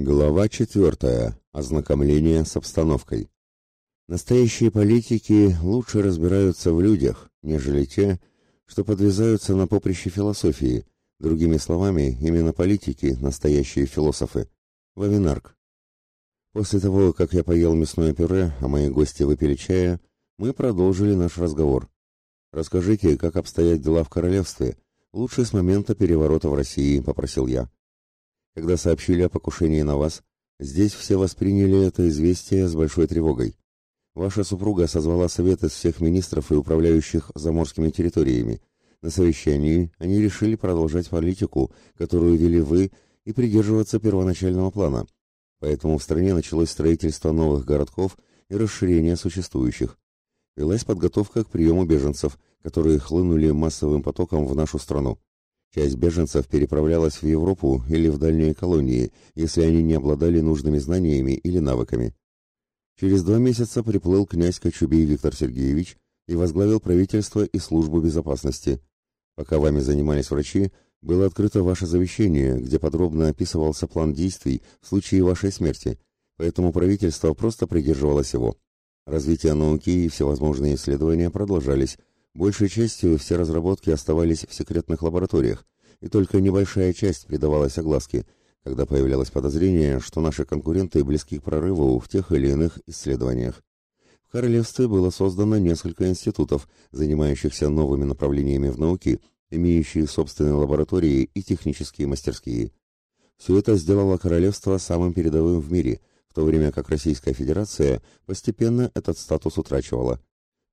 Глава четвертая. Ознакомление с обстановкой. Настоящие политики лучше разбираются в людях, нежели те, что подвязаются на поприще философии. Другими словами, именно политики – настоящие философы. Вавинарк. После того, как я поел мясное пюре, а мои гости выпили чая, мы продолжили наш разговор. «Расскажите, как обстоят дела в королевстве? Лучше с момента переворота в России», – попросил я. Когда сообщили о покушении на вас, здесь все восприняли это известие с большой тревогой. Ваша супруга созвала совет из всех министров и управляющих заморскими территориями. На совещании они решили продолжать политику, которую вели вы, и придерживаться первоначального плана. Поэтому в стране началось строительство новых городков и расширение существующих. Велась подготовка к приему беженцев, которые хлынули массовым потоком в нашу страну. Часть беженцев переправлялась в Европу или в дальние колонии, если они не обладали нужными знаниями или навыками. Через два месяца приплыл князь Кочубей Виктор Сергеевич и возглавил правительство и службу безопасности. Пока вами занимались врачи, было открыто ваше завещание, где подробно описывался план действий в случае вашей смерти, поэтому правительство просто придерживалось его. Развитие науки и всевозможные исследования продолжались, Большей частью все разработки оставались в секретных лабораториях, и только небольшая часть придавалась огласке, когда появлялось подозрение, что наши конкуренты близки к прорыву в тех или иных исследованиях. В королевстве было создано несколько институтов, занимающихся новыми направлениями в науке, имеющие собственные лаборатории и технические мастерские. Все это сделало королевство самым передовым в мире, в то время как Российская Федерация постепенно этот статус утрачивала.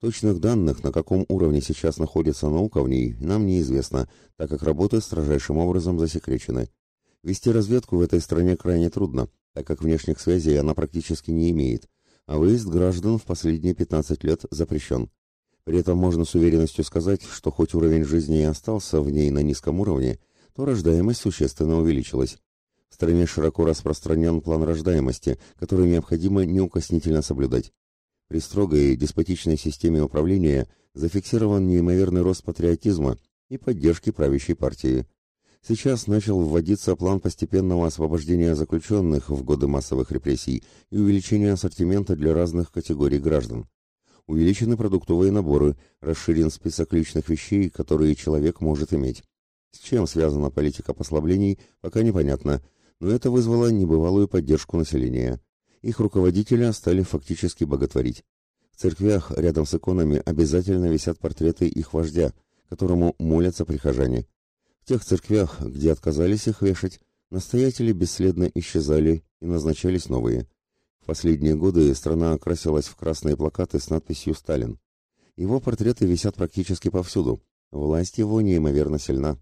Точных данных, на каком уровне сейчас находится наука в ней, нам неизвестно, так как работы строжайшим образом засекречены. Вести разведку в этой стране крайне трудно, так как внешних связей она практически не имеет, а выезд граждан в последние 15 лет запрещен. При этом можно с уверенностью сказать, что хоть уровень жизни и остался в ней на низком уровне, то рождаемость существенно увеличилась. В стране широко распространен план рождаемости, который необходимо неукоснительно соблюдать. При строгой деспотичной системе управления зафиксирован неимоверный рост патриотизма и поддержки правящей партии. Сейчас начал вводиться план постепенного освобождения заключенных в годы массовых репрессий и увеличения ассортимента для разных категорий граждан. Увеличены продуктовые наборы, расширен список личных вещей, которые человек может иметь. С чем связана политика послаблений, пока непонятно, но это вызвало небывалую поддержку населения их руководителя стали фактически боготворить. В церквях рядом с иконами обязательно висят портреты их вождя, которому молятся прихожане. В тех церквях, где отказались их вешать, настоятели бесследно исчезали и назначались новые. В последние годы страна окрасилась в красные плакаты с надписью «Сталин». Его портреты висят практически повсюду. Власть его неимоверно сильна.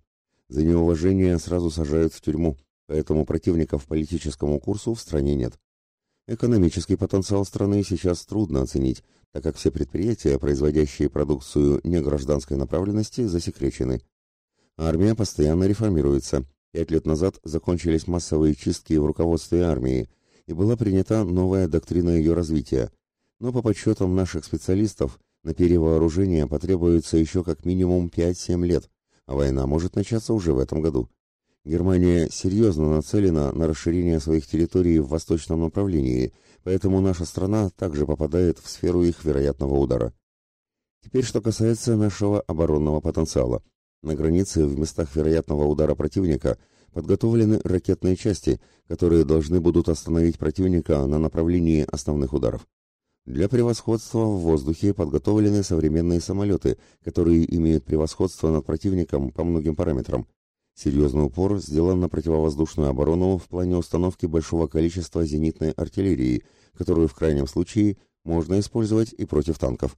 За неуважение сразу сажают в тюрьму, поэтому противников политическому курсу в стране нет. Экономический потенциал страны сейчас трудно оценить, так как все предприятия, производящие продукцию негражданской направленности, засекречены. Армия постоянно реформируется. Пять лет назад закончились массовые чистки в руководстве армии, и была принята новая доктрина ее развития. Но по подсчетам наших специалистов, на перевооружение потребуется еще как минимум 5-7 лет, а война может начаться уже в этом году. Германия серьезно нацелена на расширение своих территорий в восточном направлении, поэтому наша страна также попадает в сферу их вероятного удара. Теперь что касается нашего оборонного потенциала. На границе в местах вероятного удара противника подготовлены ракетные части, которые должны будут остановить противника на направлении основных ударов. Для превосходства в воздухе подготовлены современные самолеты, которые имеют превосходство над противником по многим параметрам – Серьезный упор сделан на противовоздушную оборону в плане установки большого количества зенитной артиллерии, которую в крайнем случае можно использовать и против танков.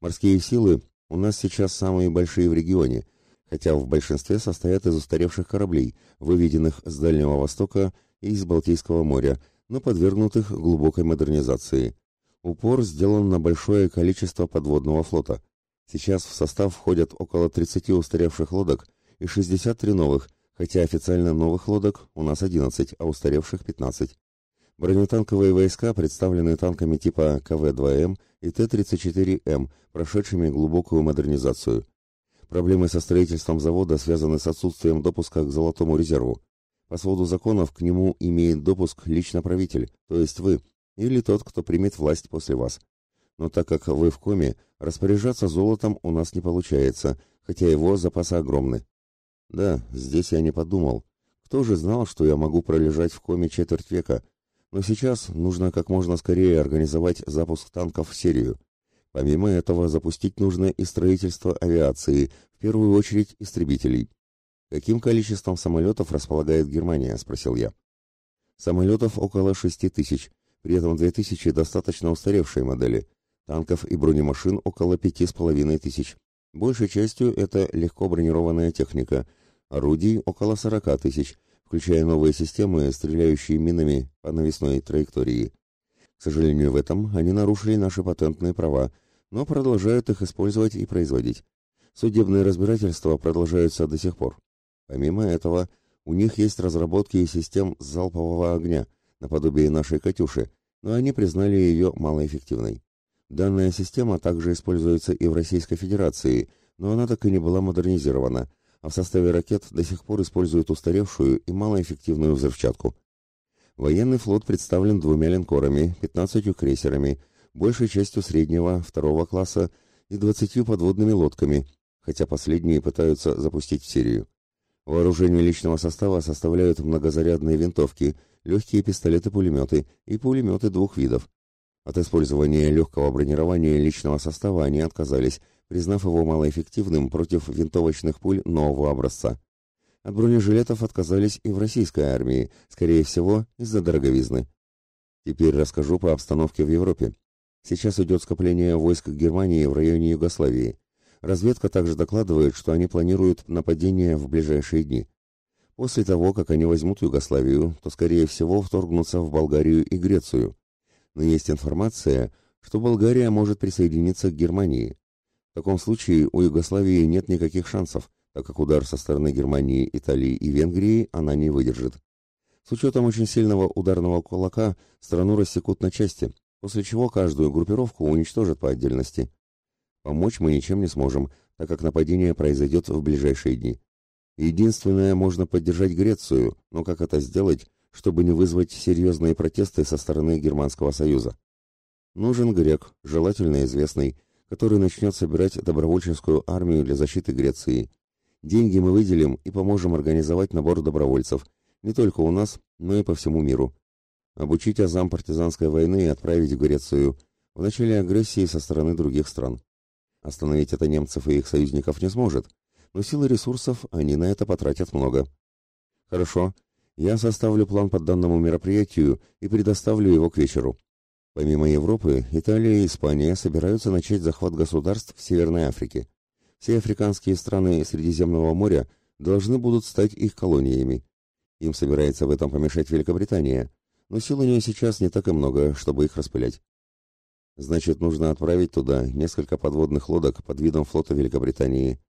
Морские силы у нас сейчас самые большие в регионе, хотя в большинстве состоят из устаревших кораблей, выведенных с Дальнего Востока и из Балтийского моря, но подвергнутых глубокой модернизации. Упор сделан на большое количество подводного флота. Сейчас в состав входят около 30 устаревших лодок – и 63 новых, хотя официально новых лодок у нас 11, а устаревших 15. Бронетанковые войска представлены танками типа КВ-2М и Т-34М, прошедшими глубокую модернизацию. Проблемы со строительством завода связаны с отсутствием допуска к золотому резерву. По своду законов к нему имеет допуск лично правитель, то есть вы, или тот, кто примет власть после вас. Но так как вы в коме, распоряжаться золотом у нас не получается, хотя его запасы огромны. Да, здесь я не подумал. Кто же знал, что я могу пролежать в коме четверть века? Но сейчас нужно как можно скорее организовать запуск танков в серию. Помимо этого, запустить нужно и строительство авиации, в первую очередь истребителей. Каким количеством самолетов располагает Германия, спросил я. Самолетов около шести тысяч, при этом две тысячи достаточно устаревшие модели. Танков и бронемашин около пяти с половиной тысяч. Большей частью это легко бронированная техника. Орудий около сорока тысяч, включая новые системы, стреляющие минами по навесной траектории. К сожалению, в этом они нарушили наши патентные права, но продолжают их использовать и производить. Судебные разбирательства продолжаются до сих пор. Помимо этого, у них есть разработки систем залпового огня, наподобие нашей «Катюши», но они признали ее малоэффективной. Данная система также используется и в Российской Федерации, но она так и не была модернизирована, а в составе ракет до сих пор используют устаревшую и малоэффективную взрывчатку. Военный флот представлен двумя линкорами, 15 крейсерами, большей частью среднего, второго класса и 20 подводными лодками, хотя последние пытаются запустить в серию. Вооружение личного состава составляют многозарядные винтовки, легкие пистолеты-пулеметы и пулеметы двух видов. От использования легкого бронирования личного состава они отказались, признав его малоэффективным против винтовочных пуль нового образца. От бронежилетов отказались и в российской армии, скорее всего, из-за дороговизны. Теперь расскажу по обстановке в Европе. Сейчас идет скопление войск Германии в районе Югославии. Разведка также докладывает, что они планируют нападение в ближайшие дни. После того, как они возьмут Югославию, то, скорее всего, вторгнутся в Болгарию и Грецию. Но есть информация, что Болгария может присоединиться к Германии. В таком случае у Югославии нет никаких шансов, так как удар со стороны Германии, Италии и Венгрии она не выдержит. С учетом очень сильного ударного кулака страну рассекут на части, после чего каждую группировку уничтожат по отдельности. Помочь мы ничем не сможем, так как нападение произойдет в ближайшие дни. Единственное, можно поддержать Грецию, но как это сделать, чтобы не вызвать серьезные протесты со стороны Германского Союза? Нужен грек, желательно известный, который начнет собирать добровольческую армию для защиты Греции. Деньги мы выделим и поможем организовать набор добровольцев, не только у нас, но и по всему миру. Обучить азам партизанской войны и отправить в Грецию в начале агрессии со стороны других стран. Остановить это немцев и их союзников не сможет, но силы ресурсов они на это потратят много. Хорошо, я составлю план по данному мероприятию и предоставлю его к вечеру. Помимо Европы, Италия и Испания собираются начать захват государств в Северной Африке. Все африканские страны Средиземного моря должны будут стать их колониями. Им собирается в этом помешать Великобритания, но сил у нее сейчас не так и много, чтобы их распылять. Значит, нужно отправить туда несколько подводных лодок под видом флота Великобритании.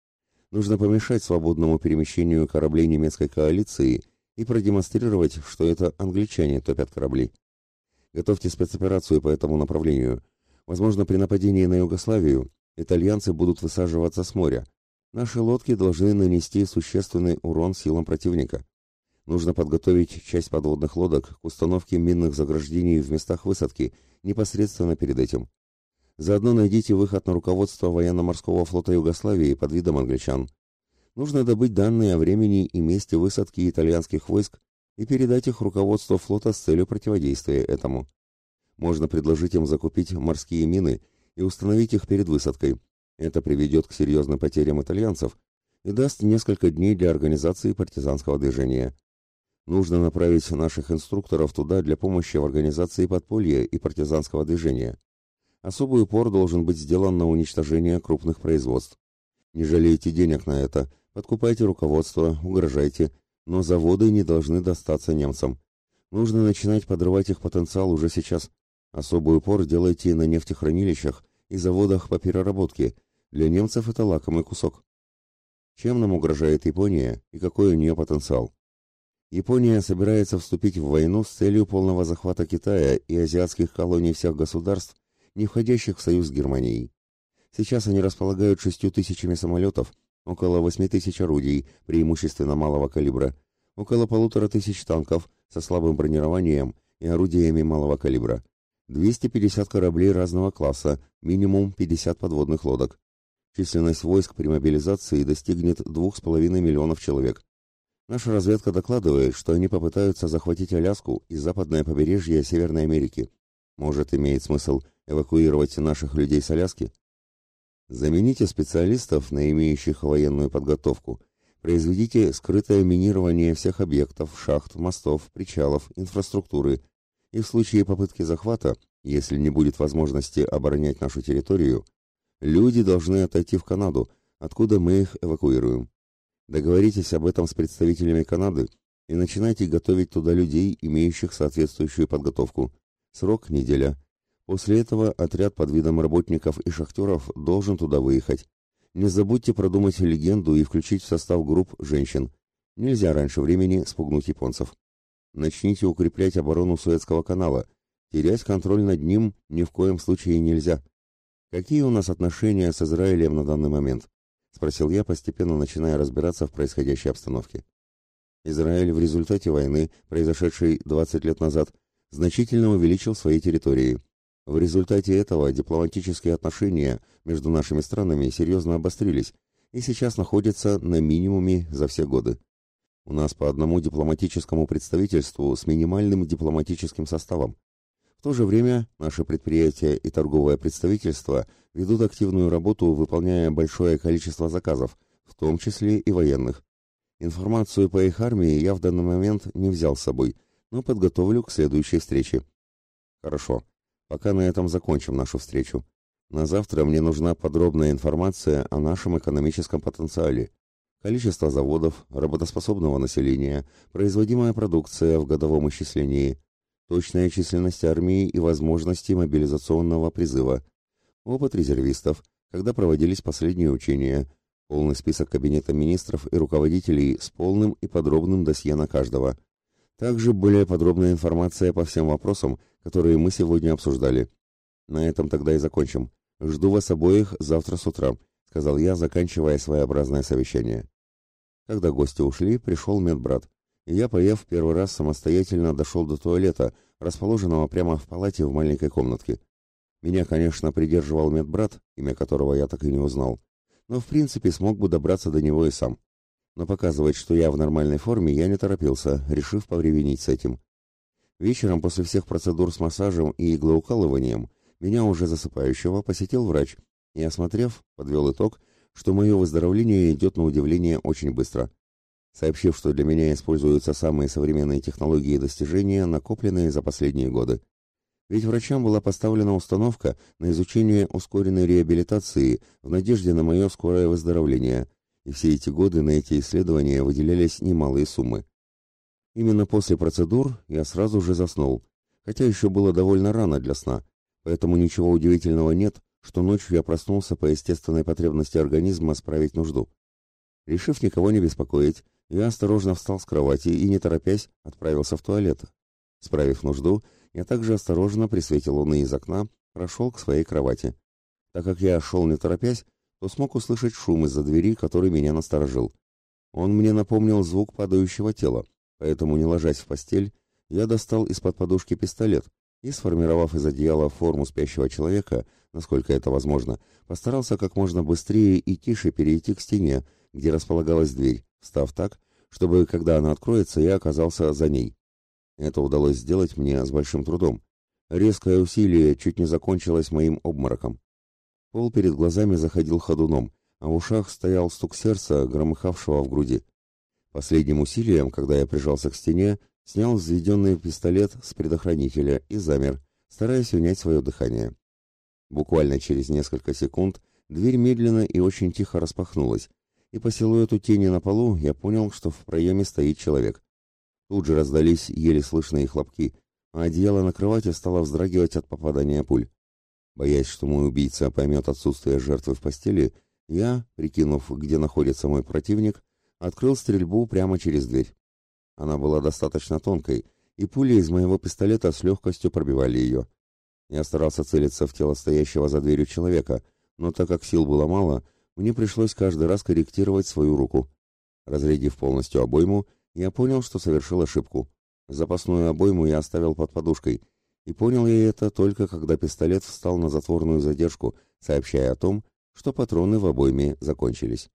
Нужно помешать свободному перемещению кораблей немецкой коалиции и продемонстрировать, что это англичане топят корабли. Готовьте спецоперацию по этому направлению. Возможно, при нападении на Югославию итальянцы будут высаживаться с моря. Наши лодки должны нанести существенный урон силам противника. Нужно подготовить часть подводных лодок к установке минных заграждений в местах высадки – непосредственно перед этим. Заодно найдите выход на руководство военно-морского флота Югославии под видом англичан. Нужно добыть данные о времени и месте высадки итальянских войск и передать их руководству флота с целью противодействия этому. Можно предложить им закупить морские мины и установить их перед высадкой. Это приведет к серьезным потерям итальянцев и даст несколько дней для организации партизанского движения. Нужно направить наших инструкторов туда для помощи в организации подполья и партизанского движения. Особый упор должен быть сделан на уничтожение крупных производств. Не жалейте денег на это, подкупайте руководство, угрожайте, но заводы не должны достаться немцам. Нужно начинать подрывать их потенциал уже сейчас. Особый упор делайте на нефтехранилищах и заводах по переработке. Для немцев это лакомый кусок. Чем нам угрожает Япония и какой у нее потенциал? Япония собирается вступить в войну с целью полного захвата Китая и азиатских колоний всех государств, не входящих в союз с Германией. Сейчас они располагают шестью тысячами самолетов, около восьми тысяч орудий, преимущественно малого калибра, около полутора тысяч танков со слабым бронированием и орудиями малого калибра, 250 кораблей разного класса, минимум 50 подводных лодок. Численность войск при мобилизации достигнет 2,5 миллионов человек. Наша разведка докладывает, что они попытаются захватить Аляску и западное побережье Северной Америки. Может, имеет смысл эвакуировать наших людей с Аляски? Замените специалистов на имеющих военную подготовку. Произведите скрытое минирование всех объектов, шахт, мостов, причалов, инфраструктуры. И в случае попытки захвата, если не будет возможности оборонять нашу территорию, люди должны отойти в Канаду, откуда мы их эвакуируем. Договоритесь об этом с представителями Канады и начинайте готовить туда людей, имеющих соответствующую подготовку. Срок – неделя. После этого отряд под видом работников и шахтеров должен туда выехать. Не забудьте продумать легенду и включить в состав групп женщин. Нельзя раньше времени спугнуть японцев. Начните укреплять оборону Суэцкого канала. Терять контроль над ним ни в коем случае нельзя. Какие у нас отношения с Израилем на данный момент? — спросил я, постепенно начиная разбираться в происходящей обстановке. Израиль в результате войны, произошедшей 20 лет назад, значительно увеличил свои территории. В результате этого дипломатические отношения между нашими странами серьезно обострились и сейчас находятся на минимуме за все годы. У нас по одному дипломатическому представительству с минимальным дипломатическим составом. В то же время наши предприятия и торговое представительство ведут активную работу, выполняя большое количество заказов, в том числе и военных. Информацию по их армии я в данный момент не взял с собой, но подготовлю к следующей встрече. Хорошо. Пока на этом закончим нашу встречу. На завтра мне нужна подробная информация о нашем экономическом потенциале. Количество заводов, работоспособного населения, производимая продукция в годовом исчислении – точная численность армии и возможности мобилизационного призыва, опыт резервистов, когда проводились последние учения, полный список кабинета министров и руководителей с полным и подробным досье на каждого. Также более подробная информация по всем вопросам, которые мы сегодня обсуждали. На этом тогда и закончим. Жду вас обоих завтра с утра, сказал я, заканчивая своеобразное совещание. Когда гости ушли, пришел медбрат и я, поев первый раз самостоятельно дошел до туалета, расположенного прямо в палате в маленькой комнатке. Меня, конечно, придерживал медбрат, имя которого я так и не узнал, но в принципе смог бы добраться до него и сам. Но показывать, что я в нормальной форме, я не торопился, решив повременить с этим. Вечером после всех процедур с массажем и иглоукалыванием меня уже засыпающего посетил врач и, осмотрев, подвел итог, что мое выздоровление идет на удивление очень быстро сообщив, что для меня используются самые современные технологии и достижения, накопленные за последние годы. Ведь врачам была поставлена установка на изучение ускоренной реабилитации в надежде на мое скорое выздоровление, и все эти годы на эти исследования выделялись немалые суммы. Именно после процедур я сразу же заснул, хотя еще было довольно рано для сна, поэтому ничего удивительного нет, что ночью я проснулся по естественной потребности организма справить нужду. Решив никого не беспокоить, я осторожно встал с кровати и, не торопясь, отправился в туалет. Справив нужду, я также осторожно при свете луны из окна прошел к своей кровати. Так как я шел не торопясь, то смог услышать шум из-за двери, который меня насторожил. Он мне напомнил звук падающего тела, поэтому, не ложась в постель, я достал из-под подушки пистолет и, сформировав из одеяла форму спящего человека, насколько это возможно, постарался как можно быстрее и тише перейти к стене, где располагалась дверь, встав так, чтобы, когда она откроется, я оказался за ней. Это удалось сделать мне с большим трудом. Резкое усилие чуть не закончилось моим обмороком. Пол перед глазами заходил ходуном, а в ушах стоял стук сердца, громыхавшего в груди. Последним усилием, когда я прижался к стене, снял взведенный пистолет с предохранителя и замер, стараясь унять свое дыхание. Буквально через несколько секунд дверь медленно и очень тихо распахнулась, и по силуэту тени на полу я понял, что в проеме стоит человек. Тут же раздались еле слышные хлопки, а одеяло на кровати стало вздрагивать от попадания пуль. Боясь, что мой убийца поймет отсутствие жертвы в постели, я, прикинув, где находится мой противник, открыл стрельбу прямо через дверь. Она была достаточно тонкой, и пули из моего пистолета с легкостью пробивали ее. Я старался целиться в тело стоящего за дверью человека, но так как сил было мало, мне пришлось каждый раз корректировать свою руку. Разрядив полностью обойму, я понял, что совершил ошибку. Запасную обойму я оставил под подушкой, и понял я это только когда пистолет встал на затворную задержку, сообщая о том, что патроны в обойме закончились.